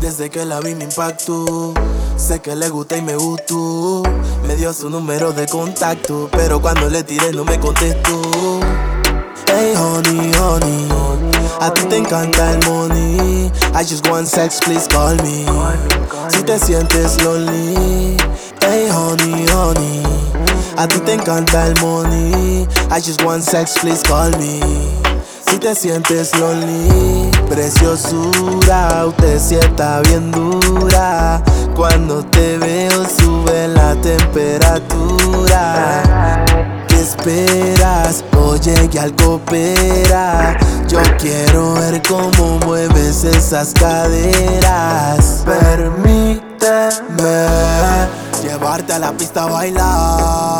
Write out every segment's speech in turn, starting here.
Desde que la vi me impactó. Sé que le gusta y me gustó. Me dio su número de contacto, pero cuando le tiré no me contestó. Hey honey, honey, a ti te encanta el money. I just want sex, please call me. Si te sientes lonely, a ti te encanta el money. I just want sex, please call me. Si te sientes lonely, preciosura, usted sienta bien dura. Cuando te veo sube la temperatura. ¿Qué esperas? Oye, que al coopera. Yo quiero ver cómo mueves esas caderas. Permíteme llevarte a la pista a bailar,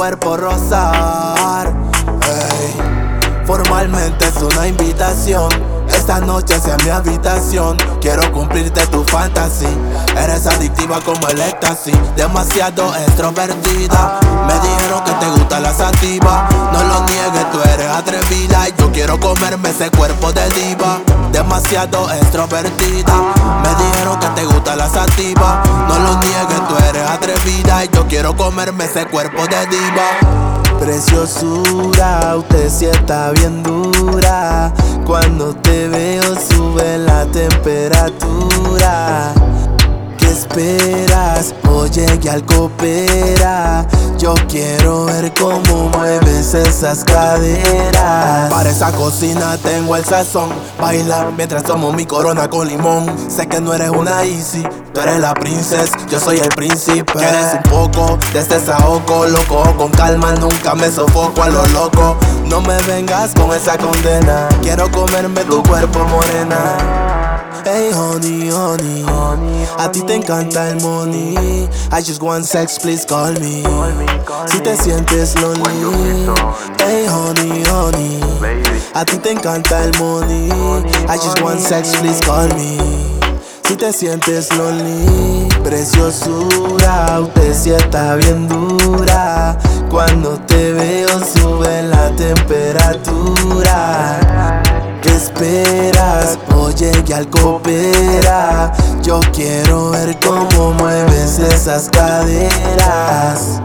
cuerpo rozar. Ey. Formalmente es una invitación. Esta noche hacia mi habitación. Quiero cumplirte tu fantasía. Eres adictiva como el éxtasis. Demasiado extrovertida. Me dijeron que te gusta la sativa. No lo niegues, tú eres atrevida. Y yo quiero comerme ese cuerpo de diva. Demasiado extrovertida. Me dijeron que te gusta la sativa. No lo niegues, tú eres atrevida. Y yo quiero comerme ese cuerpo de diva. Preciosura, usted sí está bien dura. Cuando te veo sube la temperatura. ¿Qué esperas? Oye, que al coopera. Yo quiero ver cómo esas caderas. Para esa cocina tengo el sazón. Baila mientras tomo mi corona con limón. Sé que no eres una easy, tú eres la princesa, yo soy el príncipe. Quieres un poco de este saoco, loco. Con calma, nunca me sofoco a lo loco. No me vengas con esa condena. Quiero comerme tu cuerpo morena. Hey honey, honey, a ti te encanta el money. I just want sex, please call me. Si te sientes lonely, hey honey, honey, a ti te encanta el money. I just want sex, please call me. Si te sientes lonely, preciosura, usted sí está bien dura. Cuando te veo sube la temperatura. ¿Qué esperas? Oye, que al coopera. Yo quiero ver cómo mueves esas caderas.